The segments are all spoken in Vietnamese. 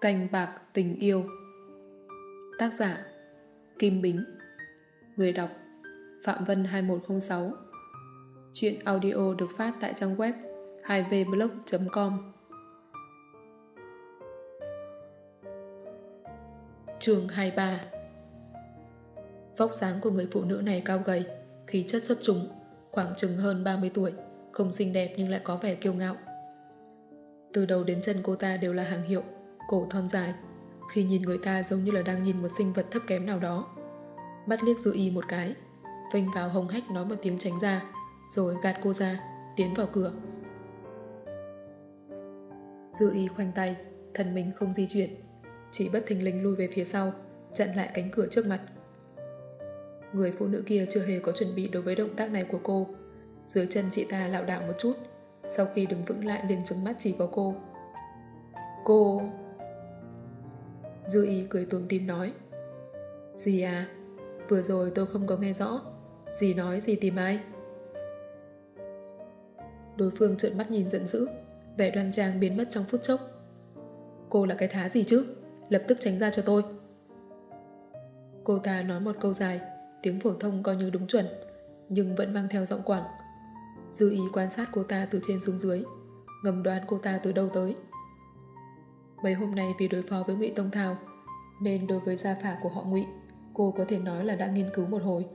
Canh bạc tình yêu. Tác giả Kim Bính. Người đọc Phạm Vân 2106 Chuyện audio được phát tại trang web 2vblog.com Chương 23 Vóc dáng của người phụ nữ này cao gầy, khí chất xuất chúng, khoảng chừng hơn 30 tuổi, không xinh đẹp nhưng lại có vẻ kiêu ngạo. Từ đầu đến chân cô ta đều là hàng hiệu, cổ thon dài. Khi nhìn người ta giống như là đang nhìn một sinh vật thấp kém nào đó. Mắt liếc dư y một cái, vênh vào hồng hách nói một tiếng tránh ra, rồi gạt cô ra, tiến vào cửa. Dư y khoanh tay, thân mình không di chuyển, chỉ bất thình lình lui về phía sau, chặn lại cánh cửa trước mặt. Người phụ nữ kia chưa hề có chuẩn bị đối với động tác này của cô. Dưới chân chị ta lạo đảo một chút, sau khi đứng vững lại liền trừng mắt chỉ vào cô. Cô... Dư ý cười tùm tim nói. Gì à? Vừa rồi tôi không có nghe rõ. Dì nói gì tìm ai? Đối phương trợn mắt nhìn giận dữ, vẻ đoan trang biến mất trong phút chốc. Cô là cái thá gì chứ? Lập tức tránh ra cho tôi. Cô ta nói một câu dài, tiếng phổ thông coi như đúng chuẩn, nhưng vẫn mang theo giọng quảng. Dư ý quan sát cô ta từ trên xuống dưới, ngầm đoán cô ta từ đâu tới. Mấy hôm nay vì đối phó với Ngụy Tông Thao, nên đối với gia phả của họ Ngụy, cô có thể nói là đã nghiên cứu một hồi.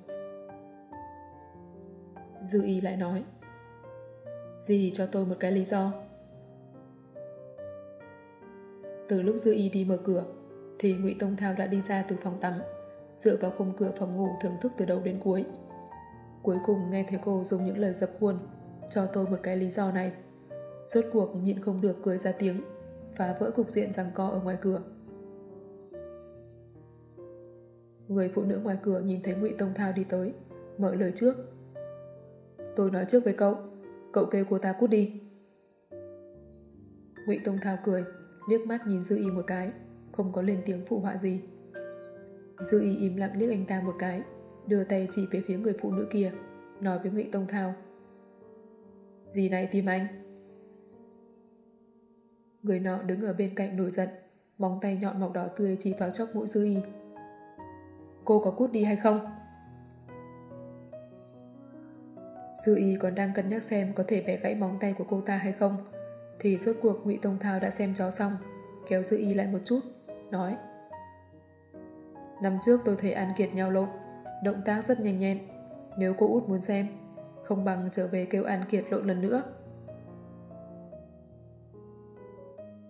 Dư y lại nói, Dì cho tôi một cái lý do. Từ lúc Dư y đi mở cửa, thì Ngụy Tông Thao đã đi ra từ phòng tắm, dựa vào khung cửa phòng ngủ thưởng thức từ đầu đến cuối. Cuối cùng nghe thấy cô dùng những lời dập khuôn, cho tôi một cái lý do này. Rốt cuộc nhịn không được cười ra tiếng, phá vỡ cục diện rằng co ở ngoài cửa. Người phụ nữ ngoài cửa nhìn thấy Ngụy Tông Thao đi tới, mở lời trước. Tôi nói trước với cậu, cậu kêu cô ta cút đi. Ngụy Tông Thao cười, liếc mắt nhìn Dư Y một cái, không có lên tiếng phụ họa gì. Dư Y im lặng liếc anh ta một cái, đưa tay chỉ về phía người phụ nữ kia, nói với Ngụy Tông Thao. Gì này tìm anh? Người nọ đứng ở bên cạnh nổi giận, móng tay nhọn màu đỏ tươi chỉ vào chóc mũi Dư Y. Cô có cút đi hay không? Dư Y còn đang cân nhắc xem có thể bẻ gãy móng tay của cô ta hay không, thì suốt cuộc Ngụy Tông Thao đã xem chó xong, kéo Dư Y lại một chút, nói Năm trước tôi thấy An Kiệt nhau lộn, động tác rất nhanh nhẹn. Nếu cô út muốn xem, không bằng trở về kêu An Kiệt lộn lần nữa.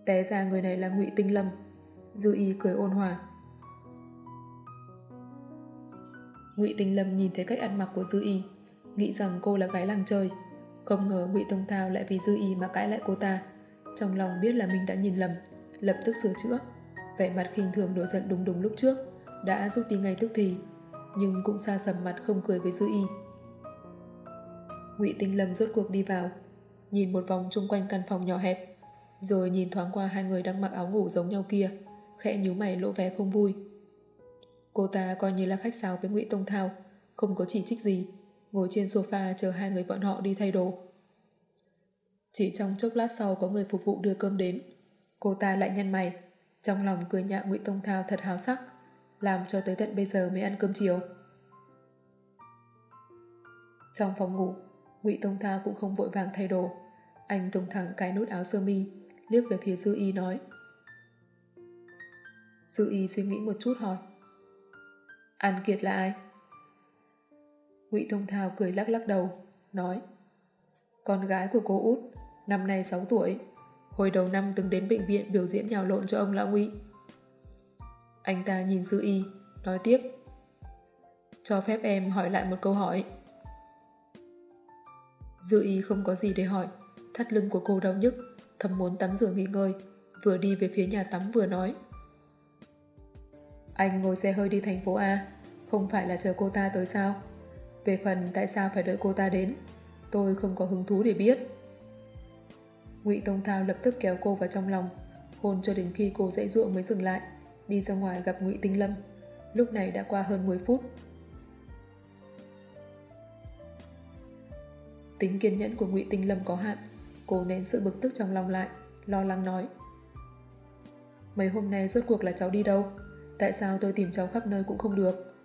Té ra người này là Ngụy Tinh Lâm. Dư y cười ôn hòa. Ngụy Tinh Lâm nhìn thấy cách ăn mặc của Dư y, nghĩ rằng cô là gái làng chơi. Không ngờ Ngụy Tông Thao lại vì Dư y mà cãi lại cô ta. Trong lòng biết là mình đã nhìn lầm, lập tức sửa chữa. Vẻ mặt khinh thường nổi giận đúng đúng lúc trước, đã rút đi ngay tức thì, nhưng cũng xa sầm mặt không cười với Dư y. Ngụy Tinh Lâm rốt cuộc đi vào, nhìn một vòng chung quanh căn phòng nhỏ hẹp, rồi nhìn thoáng qua hai người đang mặc áo ngủ giống nhau kia, khẽ nhíu mày lộ vẻ không vui. Cô ta coi như là khách sáo với Ngụy Tông Thao, không có chỉ trích gì, ngồi trên sofa chờ hai người bọn họ đi thay đồ. Chỉ trong chốc lát sau có người phục vụ đưa cơm đến, cô ta lại nhăn mày, trong lòng cười nhạo Ngụy Tông Thao thật háo sắc, làm cho tới tận bây giờ mới ăn cơm chiều. Trong phòng ngủ, Ngụy Tông Thao cũng không vội vàng thay đồ, anh tung thẳng cái nút áo sơ mi, liếc về phía Dư Y nói. Dư Y suy nghĩ một chút hỏi. An Kiệt là ai? Ngụy Thông Thao cười lắc lắc đầu, nói. Con gái của cô út, năm nay 6 tuổi, hồi đầu năm từng đến bệnh viện biểu diễn nhào lộn cho ông Lão Ngụy. Anh ta nhìn Dư Y, nói tiếp. Cho phép em hỏi lại một câu hỏi. Dư Y không có gì để hỏi, thắt lưng của cô đau nhức, thầm muốn tắm rửa nghỉ ngơi, vừa đi về phía nhà tắm vừa nói. Anh ngồi xe hơi đi thành phố A, không phải là chờ cô ta tới sao? Về phần tại sao phải đợi cô ta đến, tôi không có hứng thú để biết. Ngụy Tông Thao lập tức kéo cô vào trong lòng, hôn cho đến khi cô dãy ruộng mới dừng lại, đi ra ngoài gặp Ngụy Tinh Lâm. Lúc này đã qua hơn 10 phút. Tính kiên nhẫn của Ngụy Tinh Lâm có hạn, cô nén sự bực tức trong lòng lại, lo lắng nói. Mấy hôm nay rốt cuộc là cháu đi đâu? Tại sao tôi tìm cháu khắp nơi cũng không được?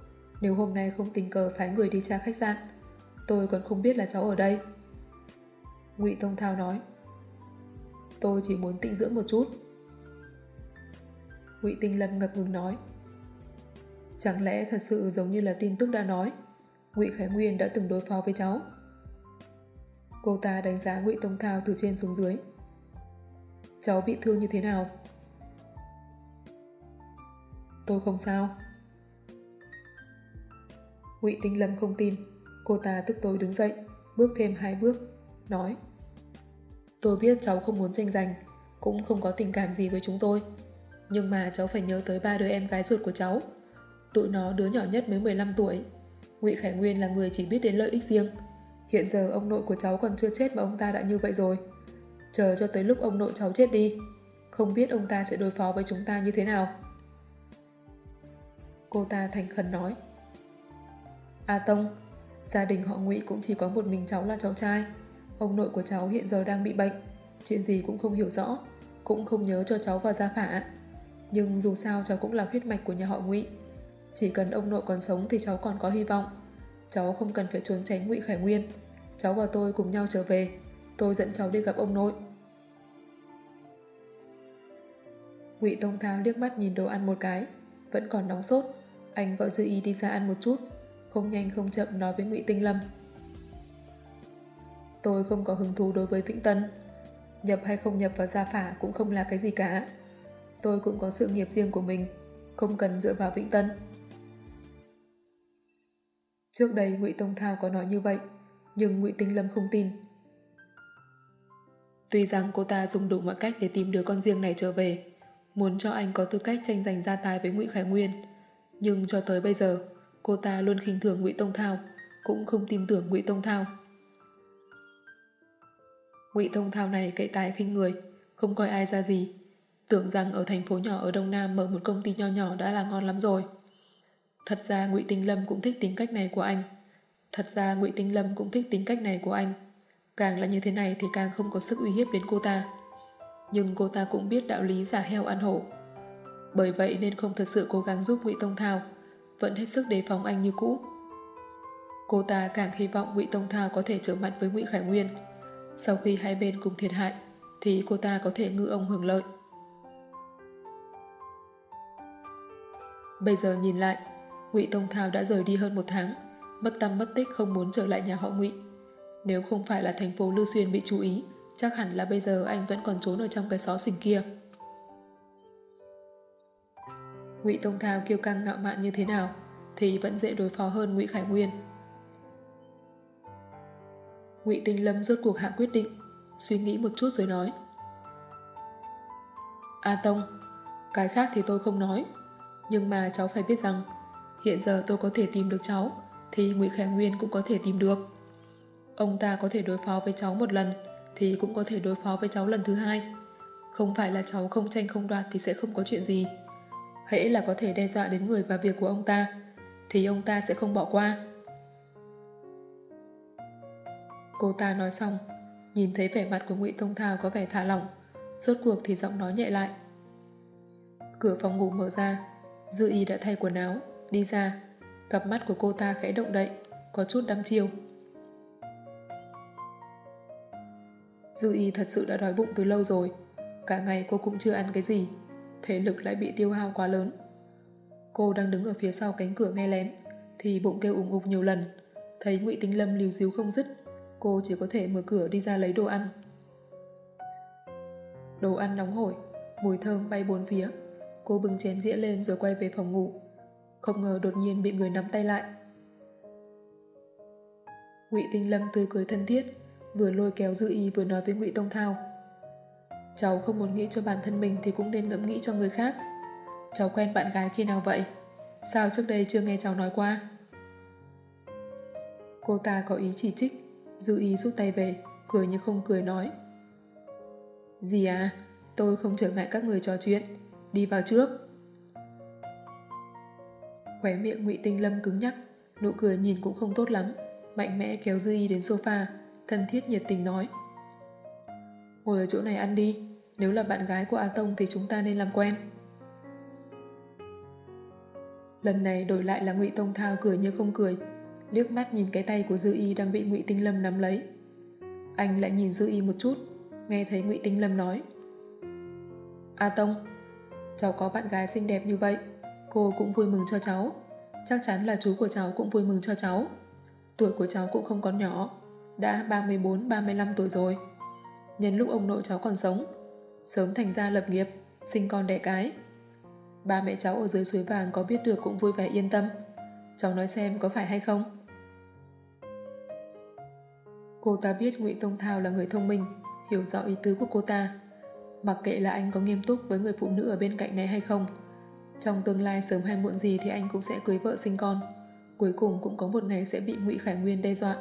Nếu hôm nay không tình cờ phái người đi tra khách sạn, tôi còn không biết là cháu ở đây. Ngụy Tông Thao nói. Tôi chỉ muốn tĩnh dưỡng một chút. Ngụy Tinh Lâm ngập ngừng nói. Chẳng lẽ thật sự giống như là tin tức đã nói, Ngụy Khải Nguyên đã từng đối phó với cháu? Cô ta đánh giá Ngụy Tông Thao từ trên xuống dưới. Cháu bị thương như thế nào? Tôi không sao. Ngụy Tinh Lâm không tin, cô ta tức tối đứng dậy, bước thêm hai bước, nói Tôi biết cháu không muốn tranh giành, cũng không có tình cảm gì với chúng tôi. Nhưng mà cháu phải nhớ tới ba đứa em gái ruột của cháu. Tụi nó đứa nhỏ nhất mới 15 tuổi. Ngụy Khải Nguyên là người chỉ biết đến lợi ích riêng. Hiện giờ ông nội của cháu còn chưa chết mà ông ta đã như vậy rồi. Chờ cho tới lúc ông nội cháu chết đi. Không biết ông ta sẽ đối phó với chúng ta như thế nào. Cô ta thành khẩn nói. A Tông, gia đình họ Ngụy cũng chỉ có một mình cháu là cháu trai. Ông nội của cháu hiện giờ đang bị bệnh, chuyện gì cũng không hiểu rõ, cũng không nhớ cho cháu vào gia phả. Nhưng dù sao cháu cũng là huyết mạch của nhà họ Ngụy. Chỉ cần ông nội còn sống thì cháu còn có hy vọng. Cháu không cần phải trốn tránh Ngụy Khải Nguyên. Cháu và tôi cùng nhau trở về. Tôi dẫn cháu đi gặp ông nội. Ngụy Tông Thao liếc mắt nhìn đồ ăn một cái, vẫn còn nóng sốt. Anh gọi Dư Ý đi ra ăn một chút, không nhanh không chậm nói với Ngụy Tinh Lâm. Tôi không có hứng thú đối với Vĩnh Tân. Nhập hay không nhập vào gia phả cũng không là cái gì cả. Tôi cũng có sự nghiệp riêng của mình, không cần dựa vào Vĩnh Tân. Trước đây Ngụy Tông Thao có nói như vậy, nhưng Ngụy Tinh Lâm không tin. Tuy rằng cô ta dùng đủ mọi cách để tìm đứa con riêng này trở về, muốn cho anh có tư cách tranh giành gia tài với Ngụy Khải Nguyên, nhưng cho tới bây giờ, cô ta luôn khinh thường Ngụy Tông Thao, cũng không tin tưởng Ngụy Tông Thao. Ngụy Tông Thao này cậy tài khinh người, không coi ai ra gì, tưởng rằng ở thành phố nhỏ ở Đông Nam mở một công ty nho nhỏ đã là ngon lắm rồi. Thật ra Ngụy Tinh Lâm cũng thích tính cách này của anh. Thật ra Ngụy Tinh Lâm cũng thích tính cách này của anh. Càng là như thế này thì càng không có sức uy hiếp đến cô ta. Nhưng cô ta cũng biết đạo lý giả heo ăn hổ. Bởi vậy nên không thật sự cố gắng giúp Ngụy Tông Thao, vẫn hết sức đề phòng anh như cũ. Cô ta càng hy vọng Ngụy Tông Thao có thể trở mặt với Ngụy Khải Nguyên. Sau khi hai bên cùng thiệt hại, thì cô ta có thể ngư ông hưởng lợi. Bây giờ nhìn lại, Ngụy Tông Thao đã rời đi hơn một tháng, mất tâm mất tích không muốn trở lại nhà họ Ngụy. Nếu không phải là thành phố Lư Xuyên bị chú ý, chắc hẳn là bây giờ anh vẫn còn trốn ở trong cái xó xỉnh kia. Ngụy Tông Thao kiêu căng ngạo mạn như thế nào thì vẫn dễ đối phó hơn Ngụy Khải Nguyên. Ngụy Tinh Lâm rốt cuộc hạ quyết định, suy nghĩ một chút rồi nói. A Tông, cái khác thì tôi không nói, nhưng mà cháu phải biết rằng hiện giờ tôi có thể tìm được cháu thì Ngụy Khải Nguyên cũng có thể tìm được. Ông ta có thể đối phó với cháu một lần thì cũng có thể đối phó với cháu lần thứ hai. Không phải là cháu không tranh không đoạt thì sẽ không có chuyện gì. Hễ là có thể đe dọa đến người và việc của ông ta thì ông ta sẽ không bỏ qua. Cô ta nói xong, nhìn thấy vẻ mặt của Ngụy Tông Thao có vẻ thả lỏng, rốt cuộc thì giọng nói nhẹ lại. Cửa phòng ngủ mở ra, Dư Y đã thay quần áo, đi ra, cặp mắt của cô ta khẽ động đậy, có chút đăm chiêu. Dư Y thật sự đã đói bụng từ lâu rồi, cả ngày cô cũng chưa ăn cái gì, thể lực lại bị tiêu hao quá lớn. Cô đang đứng ở phía sau cánh cửa nghe lén, thì bụng kêu ủng ục nhiều lần, thấy Ngụy Tinh Lâm liều díu không dứt, cô chỉ có thể mở cửa đi ra lấy đồ ăn. Đồ ăn nóng hổi, mùi thơm bay bốn phía. Cô bưng chén dĩa lên rồi quay về phòng ngủ. Không ngờ đột nhiên bị người nắm tay lại. Ngụy Tinh Lâm tươi cười thân thiết, vừa lôi kéo Dư Y vừa nói với Ngụy Tông Thao. Cháu không muốn nghĩ cho bản thân mình thì cũng nên ngẫm nghĩ cho người khác. Cháu quen bạn gái khi nào vậy? Sao trước đây chưa nghe cháu nói qua? Cô ta có ý chỉ trích, Dư Y rút tay về, cười như không cười nói. Gì à, tôi không trở ngại các người trò chuyện, đi vào trước. Khóe miệng ngụy Tinh Lâm cứng nhắc, nụ cười nhìn cũng không tốt lắm, mạnh mẽ kéo Dư Y đến sofa, thân thiết nhiệt tình nói. Ngồi ở chỗ này ăn đi, nếu là bạn gái của A Tông thì chúng ta nên làm quen. Lần này đổi lại là ngụy Tông Thao cười như không cười, liếc mắt nhìn cái tay của Dư Y đang bị ngụy Tinh Lâm nắm lấy. Anh lại nhìn Dư Y một chút, nghe thấy ngụy Tinh Lâm nói. A Tông, cháu có bạn gái xinh đẹp như vậy, cô cũng vui mừng cho cháu. Chắc chắn là chú của cháu cũng vui mừng cho cháu. Tuổi của cháu cũng không còn nhỏ, đã 34-35 tuổi rồi. Nhân lúc ông nội cháu còn sống, sớm thành ra lập nghiệp, sinh con đẻ cái. Ba mẹ cháu ở dưới suối vàng có biết được cũng vui vẻ yên tâm. Cháu nói xem có phải hay không? Cô ta biết Ngụy Tông Thao là người thông minh, hiểu rõ ý tứ của cô ta. Mặc kệ là anh có nghiêm túc với người phụ nữ ở bên cạnh này hay không, trong tương lai sớm hay muộn gì thì anh cũng sẽ cưới vợ sinh con. Cuối cùng cũng có một ngày sẽ bị Ngụy Khải Nguyên đe dọa.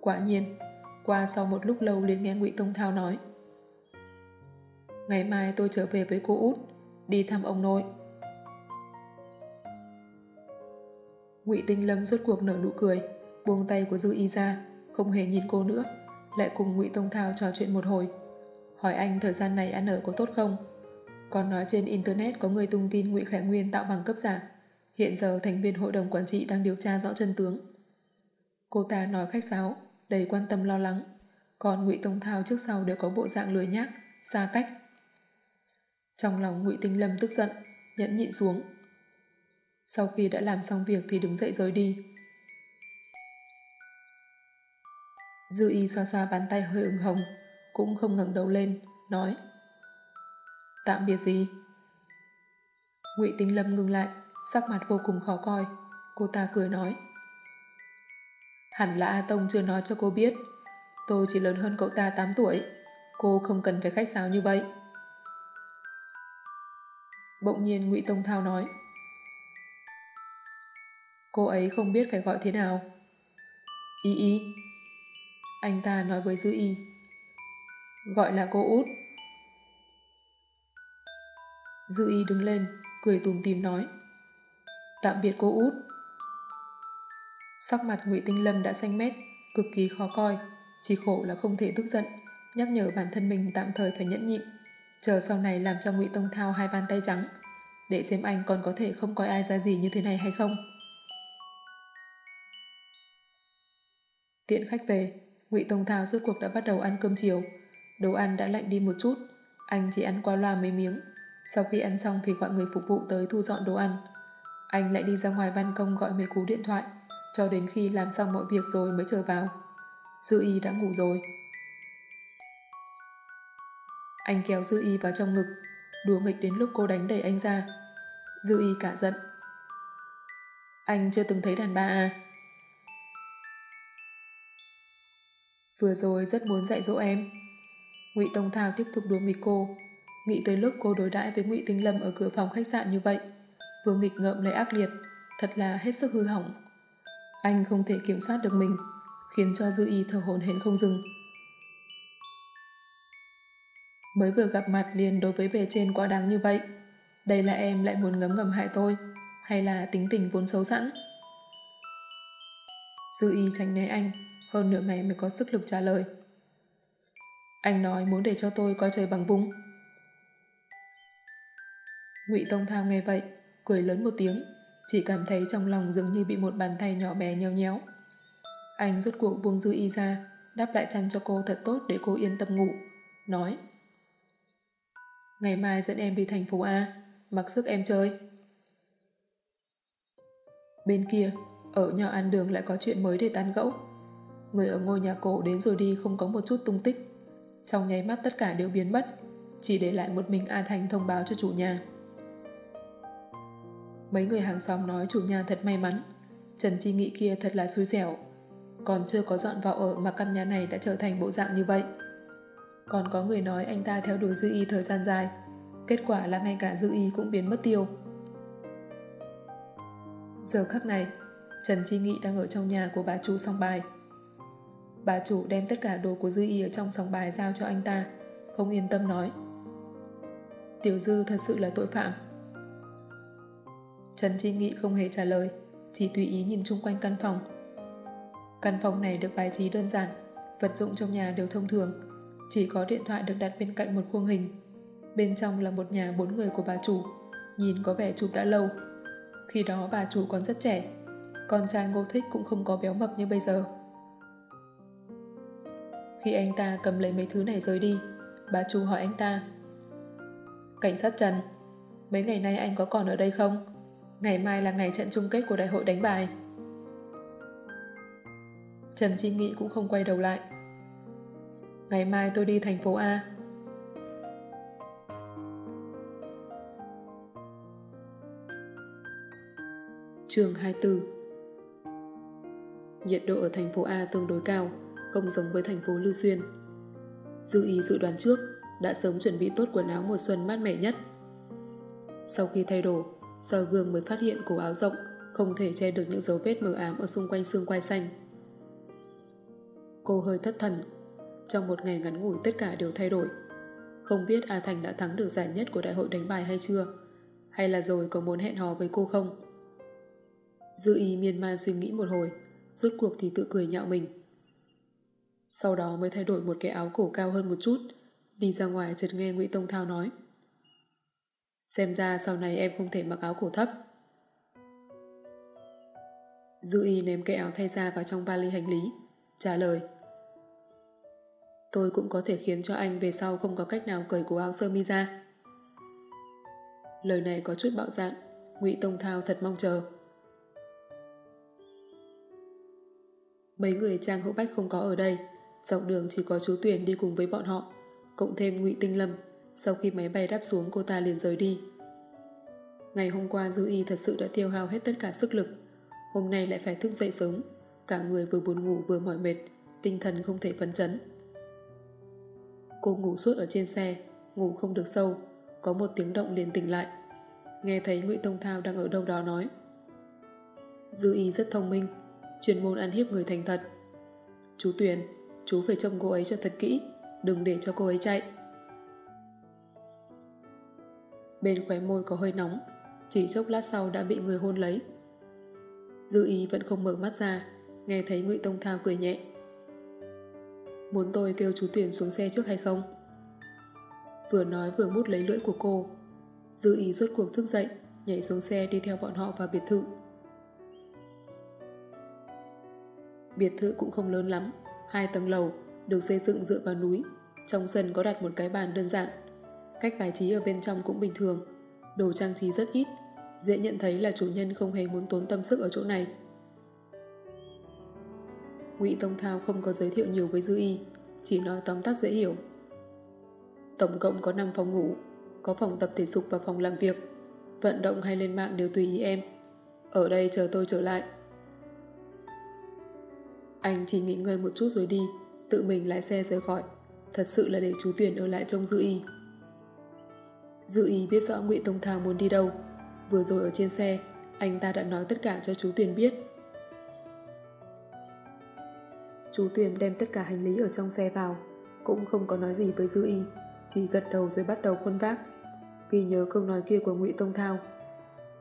Quả nhiên, qua sau một lúc lâu liền nghe Ngụy Tông Thao nói Ngày mai tôi trở về với cô út, đi thăm ông nội. Ngụy Tinh Lâm rốt cuộc nở nụ cười, buông tay của Dư Y ra, không hề nhìn cô nữa, lại cùng Ngụy Tông Thao trò chuyện một hồi. Hỏi anh thời gian này ăn ở có tốt không? Còn nói trên Internet có người tung tin Ngụy Khải Nguyên tạo bằng cấp giả. Hiện giờ thành viên hội đồng quản trị đang điều tra rõ chân tướng. Cô ta nói khách sáo, đầy quan tâm lo lắng. Còn Ngụy Tông Thao trước sau đều có bộ dạng lười nhác, xa cách. Trong lòng Ngụy Tinh Lâm tức giận, nhẫn nhịn xuống. Sau khi đã làm xong việc thì đứng dậy rời đi. Dư y xoa xoa bàn tay hơi ửng hồng, cũng không ngẩng đầu lên, nói Tạm biệt gì? Ngụy Tinh Lâm ngừng lại, sắc mặt vô cùng khó coi. Cô ta cười nói. Hẳn là A Tông chưa nói cho cô biết. Tôi chỉ lớn hơn cậu ta 8 tuổi. Cô không cần phải khách sáo như vậy. Bỗng nhiên Ngụy Tông Thao nói. Cô ấy không biết phải gọi thế nào. Y y. Anh ta nói với Dư y. Gọi là cô út. Dư y đứng lên Cười tùm tìm nói Tạm biệt cô út Sắc mặt Ngụy Tinh Lâm đã xanh mét Cực kỳ khó coi Chỉ khổ là không thể tức giận Nhắc nhở bản thân mình tạm thời phải nhẫn nhịn chờ sau này làm cho Ngụy Tông Thao hai bàn tay trắng để xem anh còn có thể không coi ai ra gì như thế này hay không. Tiện khách về, Ngụy Tông Thao suốt cuộc đã bắt đầu ăn cơm chiều. Đồ ăn đã lạnh đi một chút, anh chỉ ăn qua loa mấy miếng. Sau khi ăn xong thì gọi người phục vụ tới thu dọn đồ ăn. Anh lại đi ra ngoài ban công gọi mấy cú điện thoại, cho đến khi làm xong mọi việc rồi mới trở vào. Dư y đã ngủ rồi. Anh kéo Dư Y vào trong ngực, đùa nghịch đến lúc cô đánh đẩy anh ra. Dư Y cả giận. Anh chưa từng thấy đàn bà à? Vừa rồi rất muốn dạy dỗ em. Ngụy Tông Thao tiếp tục đùa nghịch cô, nghĩ tới lúc cô đối đãi với Ngụy Tinh Lâm ở cửa phòng khách sạn như vậy, vừa nghịch ngợm lại ác liệt, thật là hết sức hư hỏng. Anh không thể kiểm soát được mình, khiến cho Dư Y thở hổn hển không dừng. Mới vừa gặp mặt liền đối với bề trên quá đáng như vậy. Đây là em lại muốn ngấm ngầm hại tôi, hay là tính tình vốn xấu sẵn? Dư y tránh né anh, hơn nửa ngày mới có sức lực trả lời. Anh nói muốn để cho tôi coi trời bằng vung. Ngụy Tông Thao nghe vậy, cười lớn một tiếng, chỉ cảm thấy trong lòng dường như bị một bàn tay nhỏ bé nhéo nhéo. Anh rút cuộc buông dư y ra, đắp lại chăn cho cô thật tốt để cô yên tâm ngủ, nói Ngày mai dẫn em đi thành phố A, mặc sức em chơi. Bên kia, ở nhà ăn đường lại có chuyện mới để tán gẫu. Người ở ngôi nhà cổ đến rồi đi không có một chút tung tích. Trong nháy mắt tất cả đều biến mất, chỉ để lại một mình A Thành thông báo cho chủ nhà. Mấy người hàng xóm nói chủ nhà thật may mắn, Trần Chi Nghị kia thật là xui xẻo. Còn chưa có dọn vào ở mà căn nhà này đã trở thành bộ dạng như vậy. Còn có người nói anh ta theo đuổi dư y thời gian dài. Kết quả là ngay cả dư y cũng biến mất tiêu. Giờ khắc này, Trần Chi Nghị đang ở trong nhà của bà chủ song bài. Bà chủ đem tất cả đồ của dư y ở trong song bài giao cho anh ta, không yên tâm nói. Tiểu dư thật sự là tội phạm. Trần Chi Nghị không hề trả lời, chỉ tùy ý nhìn chung quanh căn phòng. Căn phòng này được bài trí đơn giản, vật dụng trong nhà đều thông thường, chỉ có điện thoại được đặt bên cạnh một khuôn hình. Bên trong là một nhà bốn người của bà chủ. nhìn có vẻ chụp đã lâu. Khi đó bà chủ còn rất trẻ, con trai ngô thích cũng không có béo mập như bây giờ. Khi anh ta cầm lấy mấy thứ này rời đi, bà chủ hỏi anh ta. Cảnh sát Trần, mấy ngày nay anh có còn ở đây không? Ngày mai là ngày trận chung kết của đại hội đánh bài. Trần Chi Nghị cũng không quay đầu lại. Ngày mai tôi đi thành phố A. Trường 24 Nhiệt độ ở thành phố A tương đối cao, không giống với thành phố Lưu Xuyên. Dư ý dự đoán trước, đã sớm chuẩn bị tốt quần áo mùa xuân mát mẻ nhất. Sau khi thay đồ, soi gương mới phát hiện cổ áo rộng không thể che được những dấu vết mờ ám ở xung quanh xương quai xanh. Cô hơi thất thần. Trong một ngày ngắn ngủi tất cả đều thay đổi. Không biết A Thành đã thắng được giải nhất của đại hội đánh bài hay chưa? Hay là rồi có muốn hẹn hò với cô không? Dư ý miên man suy nghĩ một hồi, rốt cuộc thì tự cười nhạo mình. Sau đó mới thay đổi một cái áo cổ cao hơn một chút, đi ra ngoài chợt nghe Ngụy Tông Thao nói. Xem ra sau này em không thể mặc áo cổ thấp. Dư y ném cái áo thay ra vào trong vali hành lý, trả lời. Tôi cũng có thể khiến cho anh về sau không có cách nào cởi cổ áo sơ mi ra. Lời này có chút bạo dạn, Ngụy Tông Thao thật mong chờ. Mấy người Trang Hữu Bách không có ở đây, dọc đường chỉ có chú Tuyền đi cùng với bọn họ, cộng thêm Ngụy Tinh Lâm. Sau khi máy bay đáp xuống cô ta liền rời đi. Ngày hôm qua Dư Y thật sự đã tiêu hao hết tất cả sức lực. Hôm nay lại phải thức dậy sớm. Cả người vừa buồn ngủ vừa mỏi mệt, tinh thần không thể phấn chấn. Cô ngủ suốt ở trên xe, ngủ không được sâu, có một tiếng động liền tỉnh lại. Nghe thấy Ngụy Tông Thao đang ở đâu đó nói. Dư Y rất thông minh, chuyên môn ăn hiếp người thành thật. Chú Tuyền, chú phải trông cô ấy cho thật kỹ, đừng để cho cô ấy chạy. Bên khóe môi có hơi nóng, chỉ chốc lát sau đã bị người hôn lấy. Dư ý vẫn không mở mắt ra, nghe thấy Ngụy Tông Thao cười nhẹ. Muốn tôi kêu chú tuyển xuống xe trước hay không? Vừa nói vừa mút lấy lưỡi của cô. Dư ý rốt cuộc thức dậy, nhảy xuống xe đi theo bọn họ vào biệt thự. Biệt thự cũng không lớn lắm, hai tầng lầu, được xây dựng dựa vào núi. Trong sân có đặt một cái bàn đơn giản. Cách bài trí ở bên trong cũng bình thường. Đồ trang trí rất ít, dễ nhận thấy là chủ nhân không hề muốn tốn tâm sức ở chỗ này. Ngụy Tông Thao không có giới thiệu nhiều với Dư Y, chỉ nói tóm tắt dễ hiểu. Tổng cộng có 5 phòng ngủ, có phòng tập thể dục và phòng làm việc. Vận động hay lên mạng đều tùy ý em. Ở đây chờ tôi trở lại. Anh chỉ nghỉ ngơi một chút rồi đi, tự mình lái xe rời khỏi. Thật sự là để chú Tuyển ở lại trong Dư Y. Dư ý biết rõ Ngụy Tông Thao muốn đi đâu. Vừa rồi ở trên xe, anh ta đã nói tất cả cho chú Tuyền biết. Chú Tuyền đem tất cả hành lý ở trong xe vào, cũng không có nói gì với Dư Y, chỉ gật đầu rồi bắt đầu khuôn vác. Ghi nhớ câu nói kia của Ngụy Tông Thao.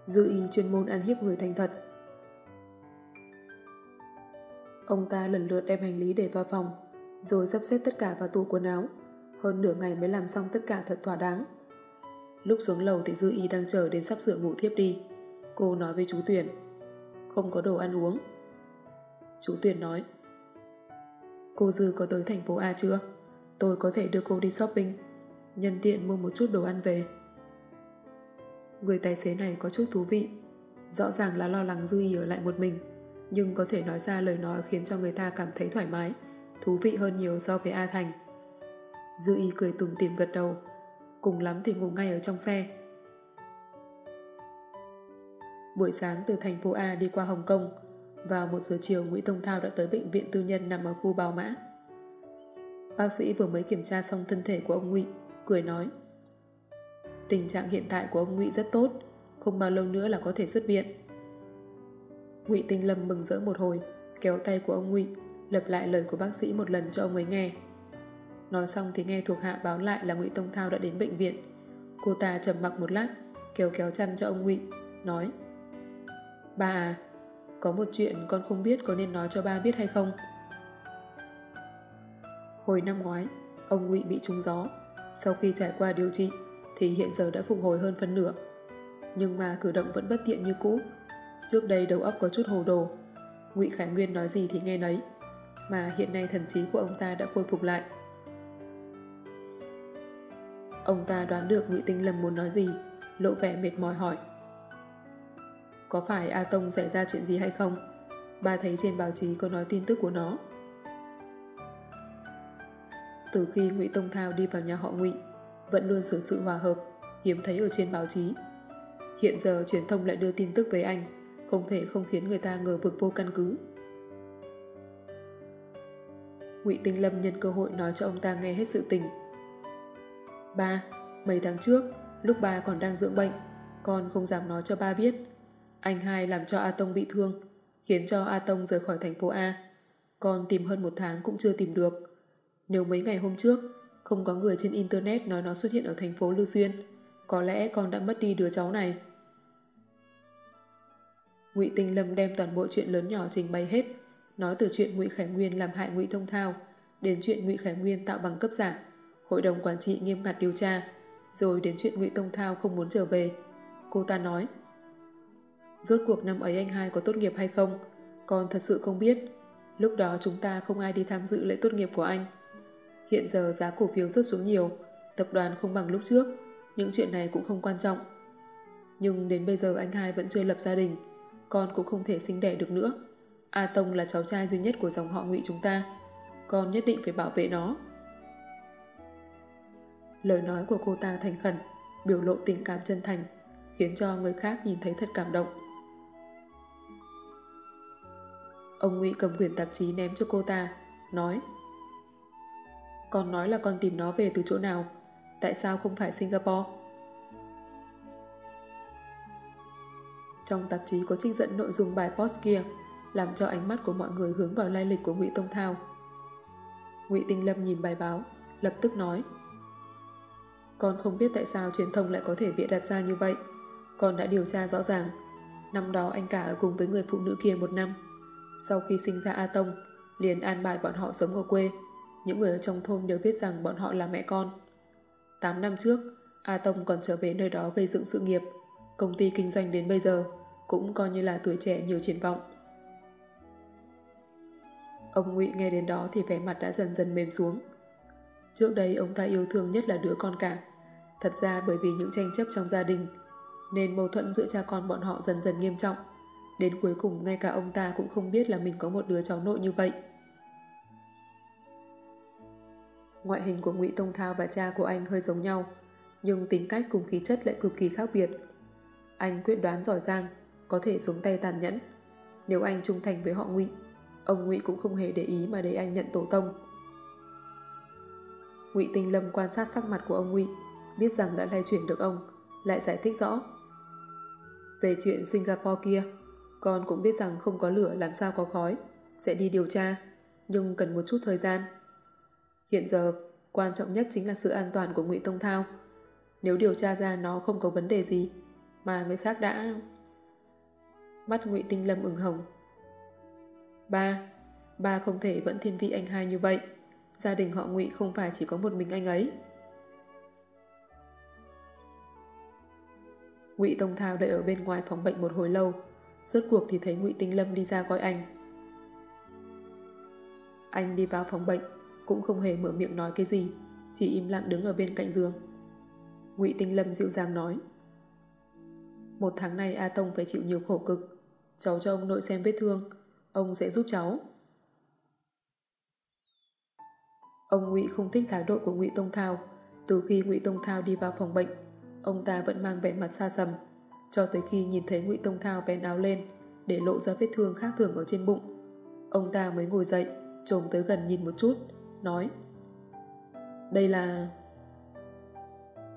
Dư Y chuyên môn ăn hiếp người thành thật, Ông ta lần lượt đem hành lý để vào phòng, rồi sắp xếp tất cả vào tủ quần áo. Hơn nửa ngày mới làm xong tất cả thật thỏa đáng. Lúc xuống lầu thì Dư Y đang chờ đến sắp sửa ngủ thiếp đi. Cô nói với chú Tuyển, không có đồ ăn uống. Chú Tuyển nói, cô Dư có tới thành phố A chưa? Tôi có thể đưa cô đi shopping, nhân tiện mua một chút đồ ăn về. Người tài xế này có chút thú vị, rõ ràng là lo lắng Dư Y ở lại một mình nhưng có thể nói ra lời nói khiến cho người ta cảm thấy thoải mái, thú vị hơn nhiều so với A Thành. Dư y cười tùng tìm gật đầu, cùng lắm thì ngủ ngay ở trong xe. Buổi sáng từ thành phố A đi qua Hồng Kông, vào một giờ chiều Nguyễn Tông Thao đã tới bệnh viện tư nhân nằm ở khu Bào Mã. Bác sĩ vừa mới kiểm tra xong thân thể của ông Ngụy, cười nói Tình trạng hiện tại của ông Ngụy rất tốt, không bao lâu nữa là có thể xuất viện. Ngụy Tinh Lâm mừng rỡ một hồi, kéo tay của ông Ngụy, lặp lại lời của bác sĩ một lần cho ông ấy nghe. Nói xong thì nghe thuộc hạ báo lại là Ngụy Tông Thao đã đến bệnh viện. Cô ta trầm mặc một lát, kéo kéo chăn cho ông Ngụy, nói Ba à, có một chuyện con không biết có nên nói cho ba biết hay không? Hồi năm ngoái, ông Ngụy bị trúng gió. Sau khi trải qua điều trị, thì hiện giờ đã phục hồi hơn phân nửa. Nhưng mà cử động vẫn bất tiện như cũ. Trước đây đầu óc có chút hồ đồ. Ngụy Khải Nguyên nói gì thì nghe nấy. Mà hiện nay thần trí của ông ta đã khôi phục lại. Ông ta đoán được Ngụy Tinh Lâm muốn nói gì, lộ vẻ mệt mỏi hỏi. Có phải A Tông xảy ra chuyện gì hay không? Ba thấy trên báo chí có nói tin tức của nó. Từ khi Ngụy Tông Thao đi vào nhà họ Ngụy, vẫn luôn xử sự hòa hợp, hiếm thấy ở trên báo chí. Hiện giờ truyền thông lại đưa tin tức với anh, không thể không khiến người ta ngờ vực vô căn cứ. Ngụy Tinh Lâm nhân cơ hội nói cho ông ta nghe hết sự tình. Ba, mấy tháng trước, lúc ba còn đang dưỡng bệnh, con không dám nói cho ba biết. Anh hai làm cho A Tông bị thương, khiến cho A Tông rời khỏi thành phố A. Con tìm hơn một tháng cũng chưa tìm được. Nếu mấy ngày hôm trước, không có người trên Internet nói nó xuất hiện ở thành phố Lưu Xuyên, có lẽ con đã mất đi đứa cháu này. Ngụy Tinh Lâm đem toàn bộ chuyện lớn nhỏ trình bày hết, nói từ chuyện Ngụy Khải Nguyên làm hại Ngụy Thông Thao đến chuyện Ngụy Khải Nguyên tạo bằng cấp giả, hội đồng quản trị nghiêm ngặt điều tra, rồi đến chuyện Ngụy Tông Thao không muốn trở về. Cô ta nói: Rốt cuộc năm ấy anh hai có tốt nghiệp hay không? Con thật sự không biết. Lúc đó chúng ta không ai đi tham dự lễ tốt nghiệp của anh. Hiện giờ giá cổ phiếu rớt xuống nhiều, tập đoàn không bằng lúc trước, những chuyện này cũng không quan trọng. Nhưng đến bây giờ anh hai vẫn chưa lập gia đình, con cũng không thể sinh đẻ được nữa. A Tông là cháu trai duy nhất của dòng họ ngụy chúng ta. Con nhất định phải bảo vệ nó. Lời nói của cô ta thành khẩn, biểu lộ tình cảm chân thành, khiến cho người khác nhìn thấy thật cảm động. Ông Ngụy cầm quyển tạp chí ném cho cô ta, nói Con nói là con tìm nó về từ chỗ nào? Tại sao không phải Singapore? Trong tạp chí có trích dẫn nội dung bài post kia, làm cho ánh mắt của mọi người hướng vào lai lịch của Ngụy Tông Thao. Ngụy Tinh Lâm nhìn bài báo, lập tức nói con không biết tại sao truyền thông lại có thể bịa đặt ra như vậy. Con đã điều tra rõ ràng. Năm đó anh cả ở cùng với người phụ nữ kia một năm. Sau khi sinh ra A Tông, liền an bài bọn họ sống ở quê. Những người ở trong thôn đều biết rằng bọn họ là mẹ con. 8 năm trước, A Tông còn trở về nơi đó gây dựng sự nghiệp. Công ty kinh doanh đến bây giờ cũng coi như là tuổi trẻ nhiều triển vọng. Ông Ngụy nghe đến đó thì vẻ mặt đã dần dần mềm xuống. Trước đây ông ta yêu thương nhất là đứa con cả. Thật ra bởi vì những tranh chấp trong gia đình nên mâu thuẫn giữa cha con bọn họ dần dần nghiêm trọng. Đến cuối cùng ngay cả ông ta cũng không biết là mình có một đứa cháu nội như vậy. Ngoại hình của Ngụy Tông Thao và cha của anh hơi giống nhau, nhưng tính cách cùng khí chất lại cực kỳ khác biệt. Anh quyết đoán giỏi giang, có thể xuống tay tàn nhẫn. Nếu anh trung thành với họ Ngụy, ông Ngụy cũng không hề để ý mà để anh nhận tổ tông. Ngụy Tinh Lâm quan sát sắc mặt của ông Ngụy, biết rằng đã lay chuyển được ông, lại giải thích rõ. Về chuyện Singapore kia, con cũng biết rằng không có lửa làm sao có khói, sẽ đi điều tra, nhưng cần một chút thời gian. Hiện giờ, quan trọng nhất chính là sự an toàn của Ngụy Tông Thao. Nếu điều tra ra nó không có vấn đề gì, mà người khác đã... Mắt Ngụy Tinh Lâm ửng hồng. Ba, ba không thể vẫn thiên vị anh hai như vậy. Gia đình họ Ngụy không phải chỉ có một mình anh ấy. Ngụy Tông Thao đợi ở bên ngoài phòng bệnh một hồi lâu, Rốt cuộc thì thấy Ngụy Tinh Lâm đi ra gọi anh. Anh đi vào phòng bệnh, cũng không hề mở miệng nói cái gì, chỉ im lặng đứng ở bên cạnh giường. Ngụy Tinh Lâm dịu dàng nói. Một tháng này A Tông phải chịu nhiều khổ cực. Cháu cho ông nội xem vết thương, ông sẽ giúp cháu. Ông Ngụy không thích thái độ của Ngụy Tông Thao. Từ khi Ngụy Tông Thao đi vào phòng bệnh, ông ta vẫn mang vẻ mặt xa sầm, cho tới khi nhìn thấy Ngụy Tông Thao vén áo lên để lộ ra vết thương khác thường ở trên bụng. Ông ta mới ngồi dậy, trồm tới gần nhìn một chút, nói Đây là...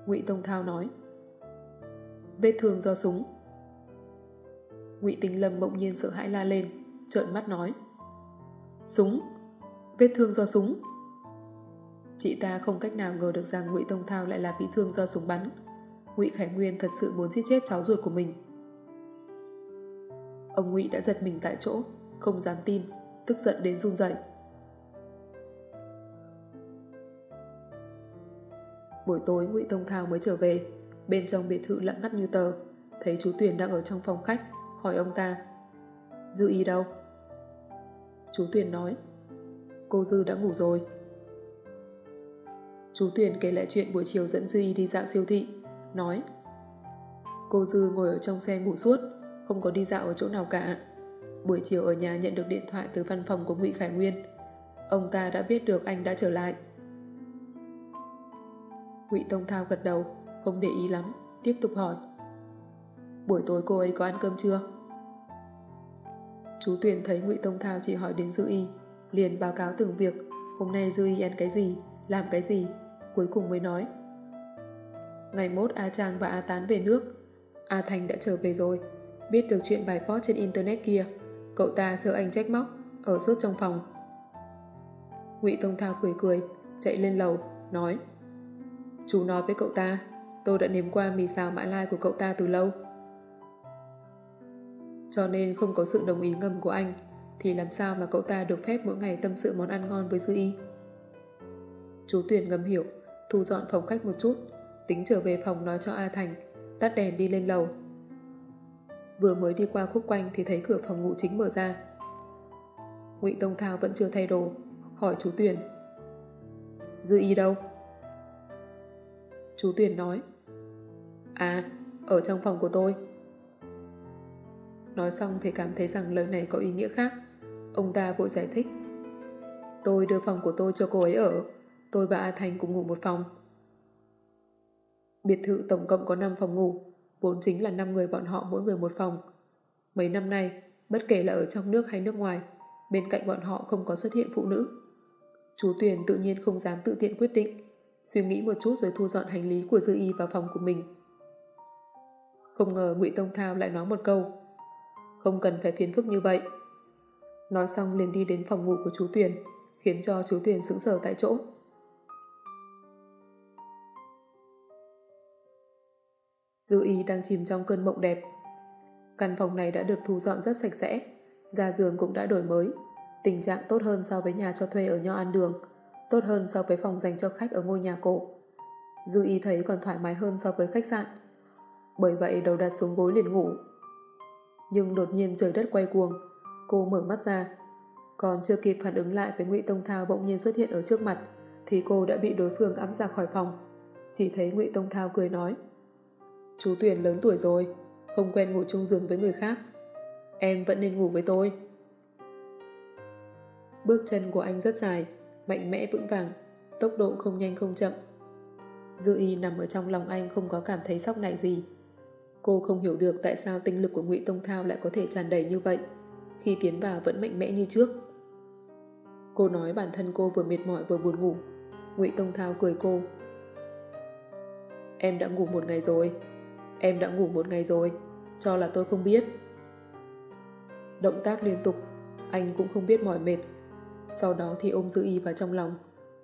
Ngụy Tông Thao nói Vết thương do súng. Ngụy Tinh Lâm bỗng nhiên sợ hãi la lên, trợn mắt nói Súng? Vết thương do súng? Chị ta không cách nào ngờ được rằng Ngụy Tông Thao lại là bị thương do súng bắn. Ngụy Khải Nguyên thật sự muốn giết chết cháu ruột của mình. Ông Ngụy đã giật mình tại chỗ, không dám tin, tức giận đến run rẩy. Buổi tối Ngụy Tông Thao mới trở về, bên trong biệt thự lặng ngắt như tờ, thấy chú Tuyền đang ở trong phòng khách, hỏi ông ta. Dư y đâu? Chú Tuyền nói, cô Dư đã ngủ rồi. Chú Tuyền kể lại chuyện buổi chiều dẫn Dư y đi dạo siêu thị, nói Cô Dư ngồi ở trong xe ngủ suốt, không có đi dạo ở chỗ nào cả. Buổi chiều ở nhà nhận được điện thoại từ văn phòng của Ngụy Khải Nguyên. Ông ta đã biết được anh đã trở lại. Ngụy Tông Thao gật đầu, không để ý lắm, tiếp tục hỏi. Buổi tối cô ấy có ăn cơm chưa? Chú Tuyền thấy Ngụy Tông Thao chỉ hỏi đến Dư Y, liền báo cáo từng việc, hôm nay Dư Y ăn cái gì, làm cái gì, cuối cùng mới nói. Ngày mốt A Trang và A Tán về nước, A Thành đã trở về rồi, biết được chuyện bài post trên Internet kia, cậu ta sợ anh trách móc, ở suốt trong phòng. Ngụy Tông Thao cười cười, chạy lên lầu, nói Chú nói với cậu ta, tôi đã nếm qua mì xào mã lai của cậu ta từ lâu. Cho nên không có sự đồng ý ngầm của anh, thì làm sao mà cậu ta được phép mỗi ngày tâm sự món ăn ngon với Dư Y. Chú Tuyền ngầm hiểu, thu dọn phòng khách một chút, tính trở về phòng nói cho A Thành, tắt đèn đi lên lầu. Vừa mới đi qua khúc quanh thì thấy cửa phòng ngủ chính mở ra. Ngụy Tông Thao vẫn chưa thay đồ, hỏi chú Tuyền. Dư Y đâu? Chú Tuyền nói À, ở trong phòng của tôi. Nói xong thì cảm thấy rằng lời này có ý nghĩa khác. Ông ta vội giải thích. Tôi đưa phòng của tôi cho cô ấy ở. Tôi và A Thành cùng ngủ một phòng. Biệt thự tổng cộng có 5 phòng ngủ, vốn chính là 5 người bọn họ mỗi người một phòng. Mấy năm nay, bất kể là ở trong nước hay nước ngoài, bên cạnh bọn họ không có xuất hiện phụ nữ. Chú Tuyền tự nhiên không dám tự tiện quyết định, suy nghĩ một chút rồi thu dọn hành lý của Dư Y vào phòng của mình. Không ngờ Ngụy Tông Thao lại nói một câu Không cần phải phiền phức như vậy. Nói xong liền đi đến phòng ngủ của chú Tuyền, khiến cho chú Tuyền sững sờ tại chỗ. Dư y đang chìm trong cơn mộng đẹp. Căn phòng này đã được thu dọn rất sạch sẽ, gia giường cũng đã đổi mới, tình trạng tốt hơn so với nhà cho thuê ở Nho An Đường, tốt hơn so với phòng dành cho khách ở ngôi nhà cổ. Dư y thấy còn thoải mái hơn so với khách sạn. Bởi vậy đầu đặt xuống gối liền ngủ. Nhưng đột nhiên trời đất quay cuồng, cô mở mắt ra. Còn chưa kịp phản ứng lại với Ngụy Tông Thao bỗng nhiên xuất hiện ở trước mặt, thì cô đã bị đối phương ấm ra khỏi phòng. Chỉ thấy Ngụy Tông Thao cười nói Chú Tuyền lớn tuổi rồi, không quen ngủ chung giường với người khác. Em vẫn nên ngủ với tôi. Bước chân của anh rất dài, mạnh mẽ vững vàng, tốc độ không nhanh không chậm. Dư y nằm ở trong lòng anh không có cảm thấy sóc này gì. Cô không hiểu được tại sao tinh lực của Ngụy Tông Thao lại có thể tràn đầy như vậy, khi tiến vào vẫn mạnh mẽ như trước. Cô nói bản thân cô vừa mệt mỏi vừa buồn ngủ. Ngụy Tông Thao cười cô. Em đã ngủ một ngày rồi. Em đã ngủ một ngày rồi, cho là tôi không biết. Động tác liên tục, anh cũng không biết mỏi mệt. Sau đó thì ôm giữ y vào trong lòng,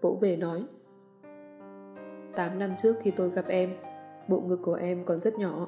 vỗ về nói. Tám năm trước khi tôi gặp em, bộ ngực của em còn rất nhỏ.